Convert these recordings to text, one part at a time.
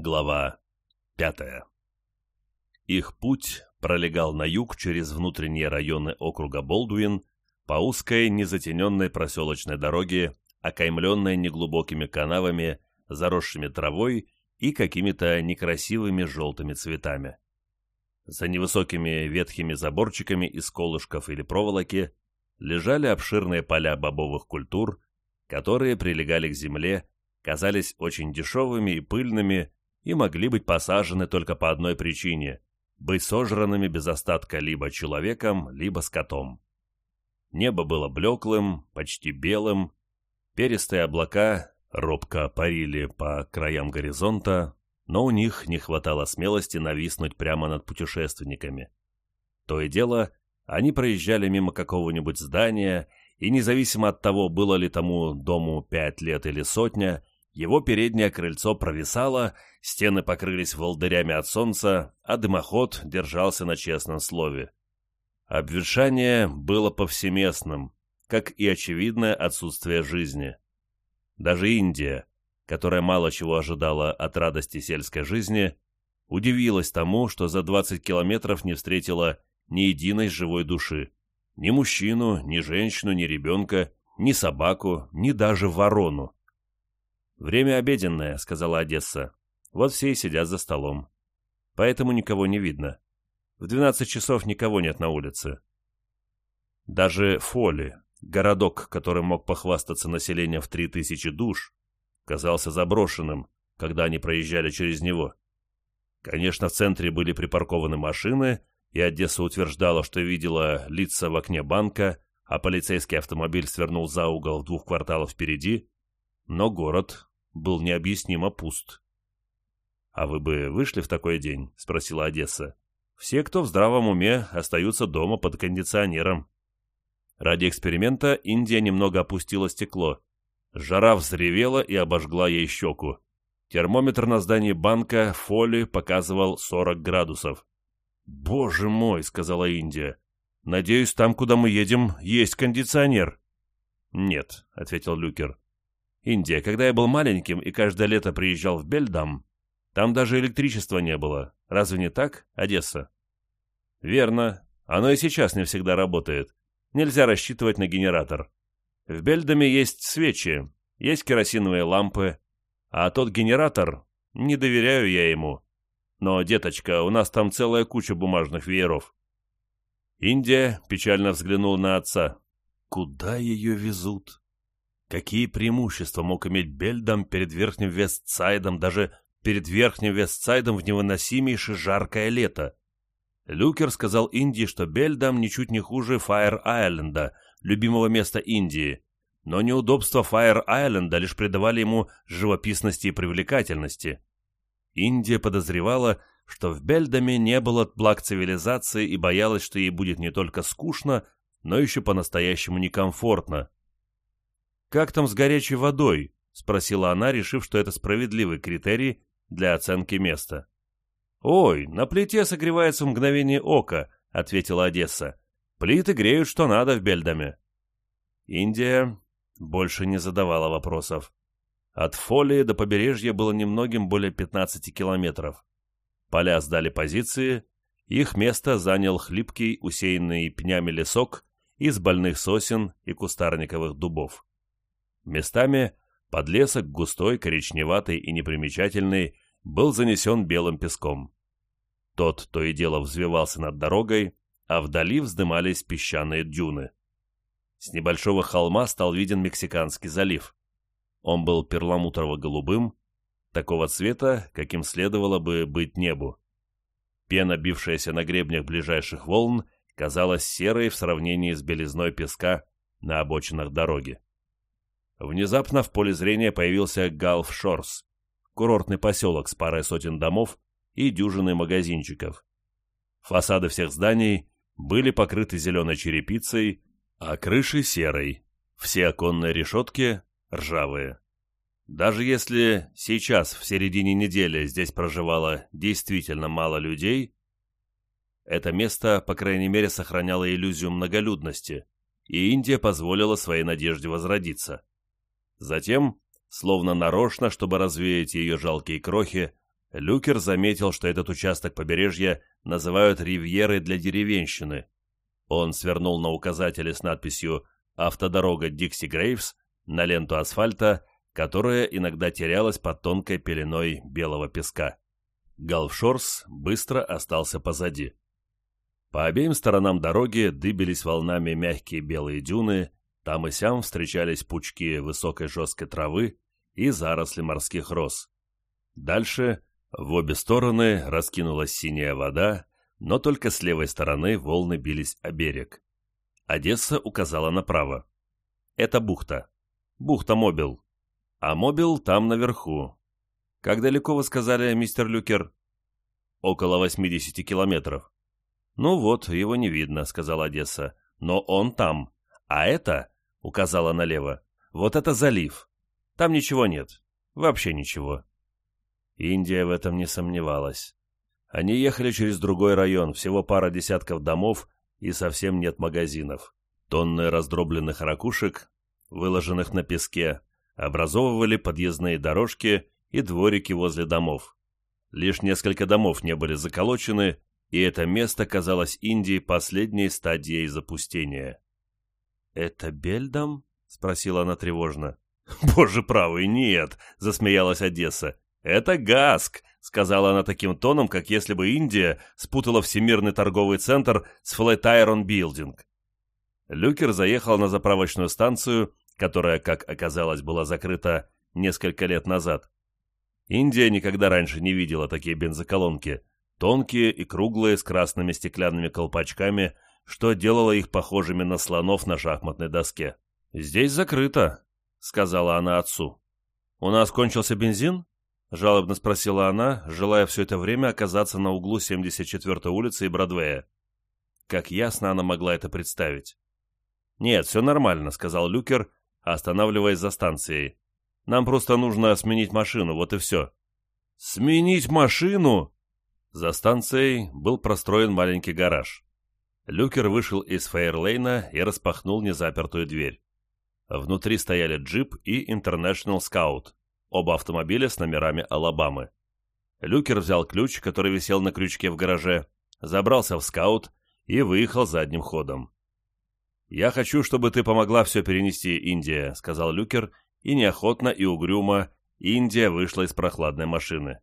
Глава пятая Их путь пролегал на юг через внутренние районы округа Болдуин по узкой, незатененной проселочной дороге, окаймленной неглубокими канавами, заросшими травой и какими-то некрасивыми желтыми цветами. За невысокими ветхими заборчиками из колышков или проволоки лежали обширные поля бобовых культур, которые прилегали к земле, казались очень дешевыми и пыльными и могли быть посажены только по одной причине – быть сожранными без остатка либо человеком, либо скотом. Небо было блеклым, почти белым, перистые облака робко парили по краям горизонта, но у них не хватало смелости нависнуть прямо над путешественниками. То и дело, они проезжали мимо какого-нибудь здания, и независимо от того, было ли тому дому пять лет или сотня, его переднее крыльцо провисало, стены покрылись волдырями от солнца, а дымоход держался на честном слове. Обветшание было повсеместным, как и очевидное отсутствие жизни. Даже Индия, которая мало чего ожидала от радости сельской жизни, удивилась тому, что за 20 километров не встретила ни единой живой души. Ни мужчину, ни женщину, ни ребенка, ни собаку, ни даже ворону. «Время обеденное», — сказала Одесса. «Вот все и сидят за столом. Поэтому никого не видно. В двенадцать часов никого нет на улице». Даже Фоли, городок, который мог похвастаться населением в три тысячи душ, казался заброшенным, когда они проезжали через него. Конечно, в центре были припаркованы машины, и Одесса утверждала, что видела лица в окне банка, а полицейский автомобиль свернул за угол в двух кварталах впереди, но город был необъяснимо пуст. «А вы бы вышли в такой день?» — спросила Одесса. «Все, кто в здравом уме, остаются дома под кондиционером». Ради эксперимента Индия немного опустила стекло. Жара взревела и обожгла ей щеку. Термометр на здании банка Фоли показывал 40 градусов. «Боже мой!» — сказала Индия. «Надеюсь, там, куда мы едем, есть кондиционер». «Нет», — ответил Люкер. «Индия, когда я был маленьким и каждое лето приезжал в Бельдам, там даже электричества не было. Разве не так, Одесса?» «Верно. Оно и сейчас не всегда работает. Нельзя рассчитывать на генератор. В Бельдаме есть свечи, есть керосиновые лампы, а тот генератор, не доверяю я ему. Но, деточка, у нас там целая куча бумажных вееров. Индия печально взглянул на отца. Куда ее везут? Какие преимущества мог иметь Бельдам перед Верхним Вестсайдом, даже перед Верхним Вестсайдом в невыносимейшее жаркое лето? Люкер сказал Индии, что Бельдам ничуть не хуже Фаер-Айленда, любимого места Индии, но неудобства Фаер-Айленда лишь придавали ему живописности и привлекательности. Индия подозревала, что в Бельдаме не было благ цивилизации и боялась, что ей будет не только скучно, но еще по-настоящему некомфортно. «Как там с горячей водой?» — спросила она, решив, что это справедливый критерий для оценки места. «Ой, на плите согревается мгновение ока», — ответила Одесса. «Плиты греют, что надо в Бельдаме». Индия больше не задавала вопросов. От Фолии до побережья было немногим более 15 километров. Поля сдали позиции, их место занял хлипкий, усеянный пнями лесок из больных сосен и кустарниковых дубов. Местами подлесок густой, коричневатый и непримечательный был занесен белым песком. Тот то и дело взвивался над дорогой, а вдали вздымались песчаные дюны. С небольшого холма стал виден Мексиканский залив. Он был перламутрово-голубым, такого цвета, каким следовало бы быть небу. Пена, бившаяся на гребнях ближайших волн, казалась серой в сравнении с белизной песка на обочинах дороги. Внезапно в поле зрения появился Галф Шорс, курортный поселок с парой сотен домов и дюжиной магазинчиков. Фасады всех зданий были покрыты зеленой черепицей, а крыши серой. Все оконные решетки ржавые. Даже если сейчас, в середине недели, здесь проживало действительно мало людей, это место, по крайней мере, сохраняло иллюзию многолюдности, и Индия позволила своей надежде возродиться. Затем, словно нарочно, чтобы развеять ее жалкие крохи, Люкер заметил, что этот участок побережья называют ривьерой для деревенщины. Он свернул на указатели с надписью «Автодорога Дикси Грейвс» на ленту асфальта, которая иногда терялась под тонкой пеленой белого песка. Галфшорс быстро остался позади. По обеим сторонам дороги дыбились волнами мягкие белые дюны, там и сям встречались пучки высокой жесткой травы и заросли морских роз. Дальше в обе стороны раскинулась синяя вода, но только с левой стороны волны бились о берег. Одесса указала направо. Это бухта. Бухта Мобил. А Мобил там наверху. Как далеко вы сказали, мистер Люкер? Около 80 километров. Ну вот, его не видно, сказала Одесса. Но он там. А это, указала налево, вот это залив. Там ничего нет. Вообще ничего. Индия в этом не сомневалась. Они ехали через другой район, всего пара десятков домов и совсем нет магазинов. Тонны раздробленных ракушек, выложенных на песке, образовывали подъездные дорожки и дворики возле домов. Лишь несколько домов не были заколочены, и это место казалось Индии последней стадией запустения. «Это Бельдам?» — спросила она тревожно. «Боже правый, нет!» — засмеялась Одесса. «Это Гаск!» — сказала она таким тоном, как если бы Индия спутала Всемирный торговый центр с Flatiron Building. Люкер заехал на заправочную станцию, которая, как оказалось, была закрыта несколько лет назад. Индия никогда раньше не видела такие бензоколонки, тонкие и круглые с красными стеклянными колпачками, что делало их похожими на слонов на шахматной доске. «Здесь закрыто», — сказала она отцу. «У нас кончился бензин?» — жалобно спросила она, желая все это время оказаться на углу 74-й улицы и Бродвея. Как ясно она могла это представить. «Нет, все нормально», — сказал Люкер, останавливаясь за станцией. «Нам просто нужно сменить машину, вот и все». «Сменить машину?» За станцией был простроен маленький гараж. Люкер вышел из Фейерлейна и распахнул незапертую дверь. Внутри стояли джип и International Scout, оба автомобиля с номерами Алабамы. Люкер взял ключ, который висел на крючке в гараже, забрался в скаут и выехал задним ходом. «Я хочу, чтобы ты помогла все перенести, Индия», — сказал Люкер, и неохотно и угрюмо Индия вышла из прохладной машины.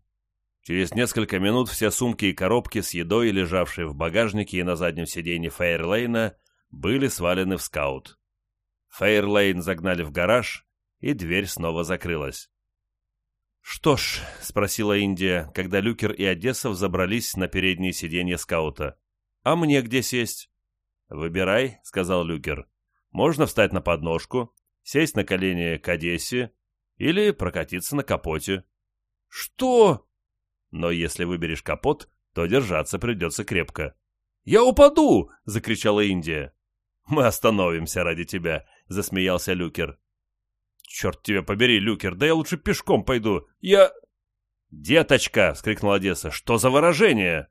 Через несколько минут все сумки и коробки с едой, лежавшие в багажнике и на заднем сиденье Фейерлейна, были свалены в скаут. Фейрлейн загнали в гараж, и дверь снова закрылась. «Что ж», — спросила Индия, когда Люкер и Одесса забрались на передние сиденья скаута. «А мне где сесть?» «Выбирай», — сказал Люкер. «Можно встать на подножку, сесть на колени к Одессе или прокатиться на капоте». «Что?» «Но если выберешь капот, то держаться придется крепко». «Я упаду!» — закричала Индия. «Мы остановимся ради тебя», — засмеялся Люкер. «Черт тебя побери, Люкер, да я лучше пешком пойду. Я...» «Деточка!» — вскрикнула Одесса. «Что за выражение?»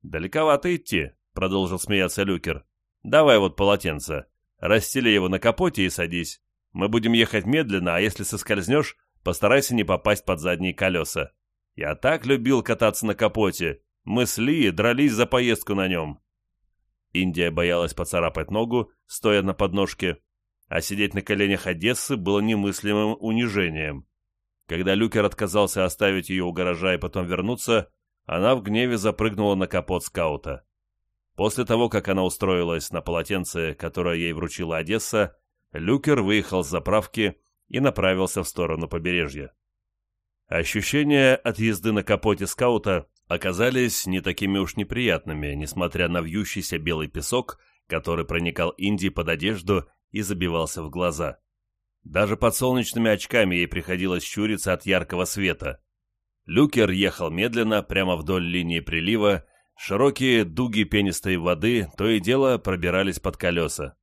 «Далековато идти», — продолжил смеяться Люкер. «Давай вот полотенце. Расстели его на капоте и садись. Мы будем ехать медленно, а если соскользнешь, постарайся не попасть под задние колеса. Я так любил кататься на капоте. Мы с Ли дрались за поездку на нем». Индия боялась поцарапать ногу, стоя на подножке, а сидеть на коленях Одессы было немыслимым унижением. Когда Люкер отказался оставить ее у гаража и потом вернуться, она в гневе запрыгнула на капот скаута. После того, как она устроилась на полотенце, которое ей вручила Одесса, Люкер выехал с заправки и направился в сторону побережья. Ощущения от езды на капоте скаута оказались не такими уж неприятными, несмотря на вьющийся белый песок, который проникал Инди под одежду и забивался в глаза. Даже под солнечными очками ей приходилось щуриться от яркого света. Люкер ехал медленно, прямо вдоль линии прилива, широкие дуги пенистой воды то и дело пробирались под колеса.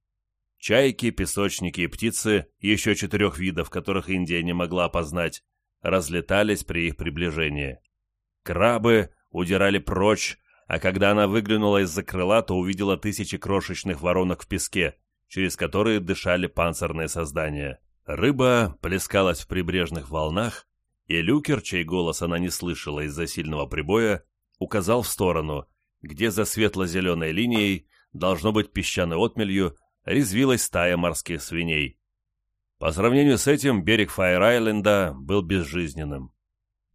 Чайки, песочники и птицы, еще четырех видов, которых Индия не могла опознать, разлетались при их приближении. Крабы удирали прочь, а когда она выглянула из-за крыла, то увидела тысячи крошечных воронок в песке, через которые дышали панцирные создания. Рыба плескалась в прибрежных волнах, И Люкер, чей голос она не слышала из-за сильного прибоя, указал в сторону, где за светло-зеленой линией, должно быть песчаной отмелью, резвилась стая морских свиней. По сравнению с этим, берег Файр-Айленда был безжизненным.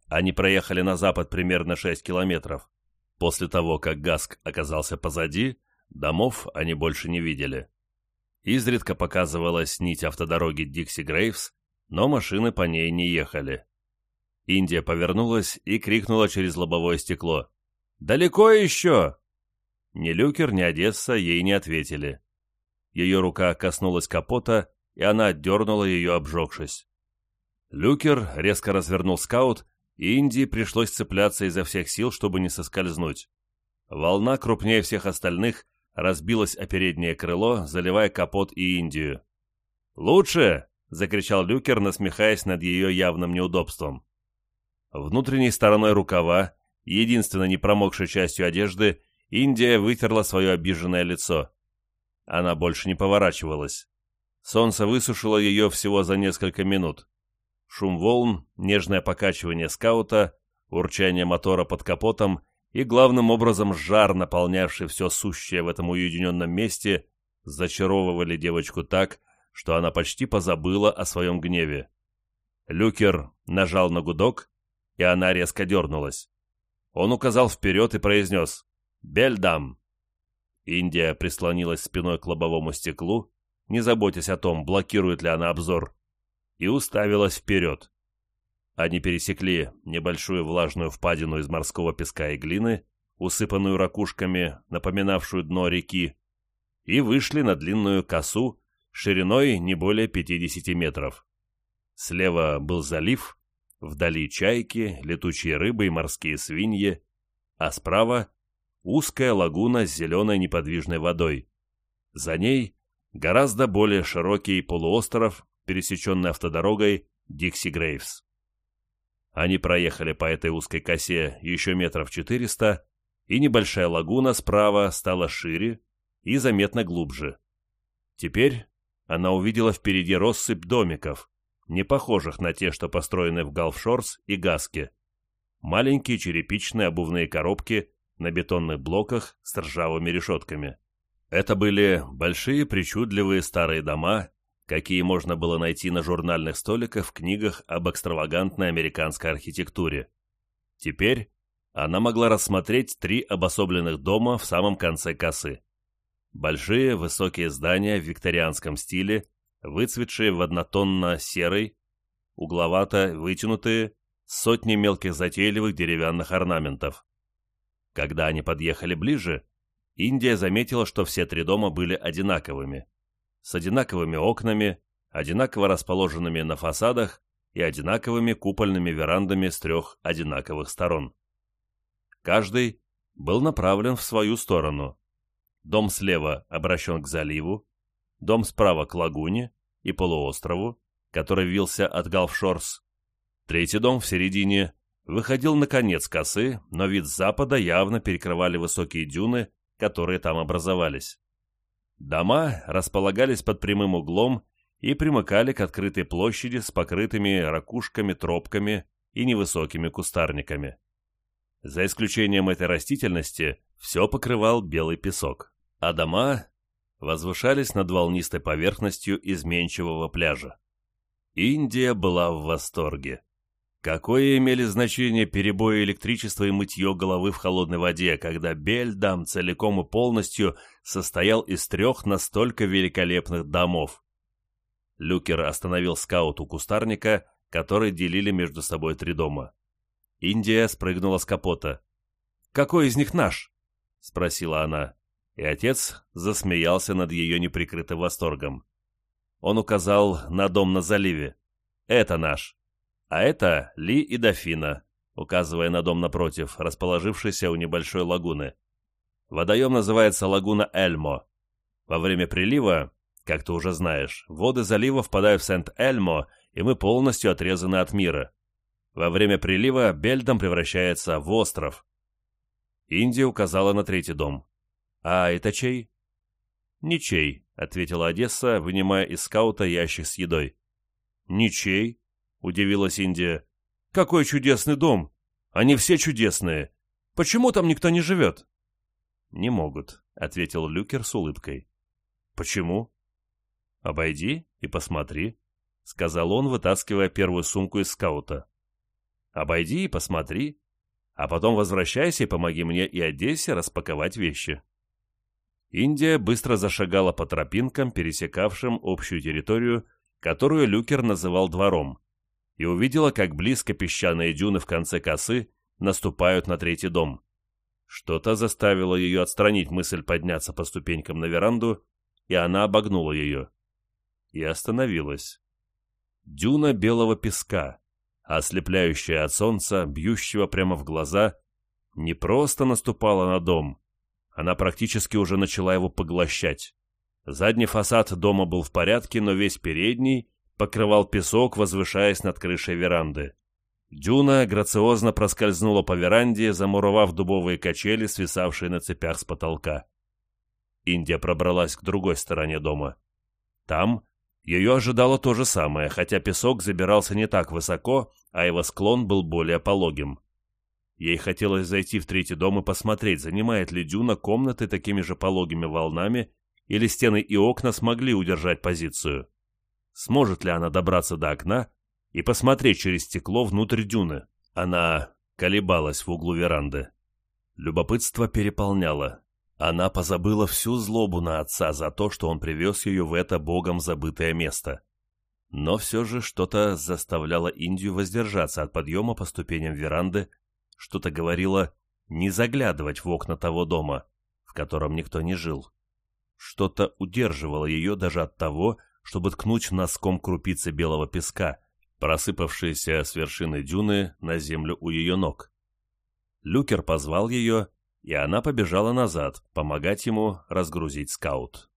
Они проехали на запад примерно 6 километров. После того, как Гаск оказался позади, домов они больше не видели. Изредка показывалась нить автодороги Дикси-Грейвс, но машины по ней не ехали. Индия повернулась и крикнула через лобовое стекло. «Далеко еще?» Ни Люкер, ни Одесса ей не ответили. Ее рука коснулась капота, и она отдернула ее, обжегшись. Люкер резко развернул скаут, и Индии пришлось цепляться изо всех сил, чтобы не соскользнуть. Волна, крупнее всех остальных, разбилась о переднее крыло, заливая капот и Индию. «Лучше!» — закричал Люкер, насмехаясь над ее явным неудобством. Внутренней стороной рукава, единственной не промокшей частью одежды, Индия вытерла свое обиженное лицо. Она больше не поворачивалась. Солнце высушило ее всего за несколько минут. Шум волн, нежное покачивание скаута, урчание мотора под капотом и, главным образом, жар, наполнявший все сущее в этом уединенном месте, зачаровывали девочку так, что она почти позабыла о своем гневе. Люкер нажал на гудок, и она резко дернулась. Он указал вперед и произнес «Бельдам». Индия прислонилась спиной к лобовому стеклу, не заботясь о том, блокирует ли она обзор, и уставилась вперед. Они пересекли небольшую влажную впадину из морского песка и глины, усыпанную ракушками, напоминавшую дно реки, и вышли на длинную косу шириной не более 50 метров. Слева был залив, Вдали чайки, летучие рыбы и морские свиньи, а справа узкая лагуна с зеленой неподвижной водой. За ней гораздо более широкий полуостров, пересеченный автодорогой Дикси Грейвс. Они проехали по этой узкой косе еще метров четыреста, и небольшая лагуна справа стала шире и заметно глубже. Теперь она увидела впереди россыпь домиков, не похожих на те, что построены в Галфшорс и Гаске. Маленькие черепичные обувные коробки на бетонных блоках с ржавыми решетками. Это были большие причудливые старые дома, какие можно было найти на журнальных столиках в книгах об экстравагантной американской архитектуре. Теперь она могла рассмотреть три обособленных дома в самом конце косы. Большие высокие здания в викторианском стиле выцветшие в однотонно-серый, угловато вытянутые, сотни мелких затейливых деревянных орнаментов. Когда они подъехали ближе, Индия заметила, что все три дома были одинаковыми, с одинаковыми окнами, одинаково расположенными на фасадах и одинаковыми купольными верандами с трех одинаковых сторон. Каждый был направлен в свою сторону. Дом слева обращен к заливу, дом справа к лагуне и полуострову, который вился от Галфшорс. Третий дом в середине выходил на конец косы, но вид с запада явно перекрывали высокие дюны, которые там образовались. Дома располагались под прямым углом и примыкали к открытой площади с покрытыми ракушками, тропками и невысокими кустарниками. За исключением этой растительности, все покрывал белый песок, а дома возвышались над волнистой поверхностью изменчивого пляжа. Индия была в восторге. Какое имели значение перебои электричества и мытье головы в холодной воде, когда Бельдам целиком и полностью состоял из трех настолько великолепных домов? Люкер остановил скаут у кустарника, который делили между собой три дома. Индия спрыгнула с капота. «Какой из них наш?» — спросила она и отец засмеялся над ее неприкрытым восторгом. Он указал на дом на заливе. «Это наш. А это Ли и Дофина», указывая на дом напротив, расположившийся у небольшой лагуны. Водоем называется лагуна Эльмо. Во время прилива, как ты уже знаешь, воды залива впадают в Сент-Эльмо, и мы полностью отрезаны от мира. Во время прилива Бельдом превращается в остров. Индия указала на третий дом. «А это чей?» «Ничей», — ответила Одесса, вынимая из скаута ящик с едой. «Ничей?» — удивилась Индия. Какой чудесный дом! Они все чудесные! Почему там никто не живет?» «Не могут», — ответил Люкер с улыбкой. «Почему?» «Обойди и посмотри», — сказал он, вытаскивая первую сумку из скаута. «Обойди и посмотри, а потом возвращайся и помоги мне и Одессе распаковать вещи». Индия быстро зашагала по тропинкам, пересекавшим общую территорию, которую Люкер называл двором, и увидела, как близко песчаные дюны в конце косы наступают на третий дом. Что-то заставило ее отстранить мысль подняться по ступенькам на веранду, и она обогнула ее. И остановилась. Дюна белого песка, ослепляющая от солнца, бьющего прямо в глаза, не просто наступала на дом, она практически уже начала его поглощать. Задний фасад дома был в порядке, но весь передний покрывал песок, возвышаясь над крышей веранды. Дюна грациозно проскользнула по веранде, замуровав дубовые качели, свисавшие на цепях с потолка. Индия пробралась к другой стороне дома. Там ее ожидало то же самое, хотя песок забирался не так высоко, а его склон был более пологим. Ей хотелось зайти в третий дом и посмотреть, занимает ли дюна комнаты такими же пологими волнами, или стены и окна смогли удержать позицию. Сможет ли она добраться до окна и посмотреть через стекло внутрь дюны? Она колебалась в углу веранды. Любопытство переполняло. Она позабыла всю злобу на отца за то, что он привез ее в это богом забытое место. Но все же что-то заставляло Индию воздержаться от подъема по ступеням веранды что-то говорило не заглядывать в окна того дома, в котором никто не жил. Что-то удерживало ее даже от того, чтобы ткнуть носком крупицы белого песка, просыпавшиеся с вершины дюны на землю у ее ног. Люкер позвал ее, и она побежала назад, помогать ему разгрузить скаут.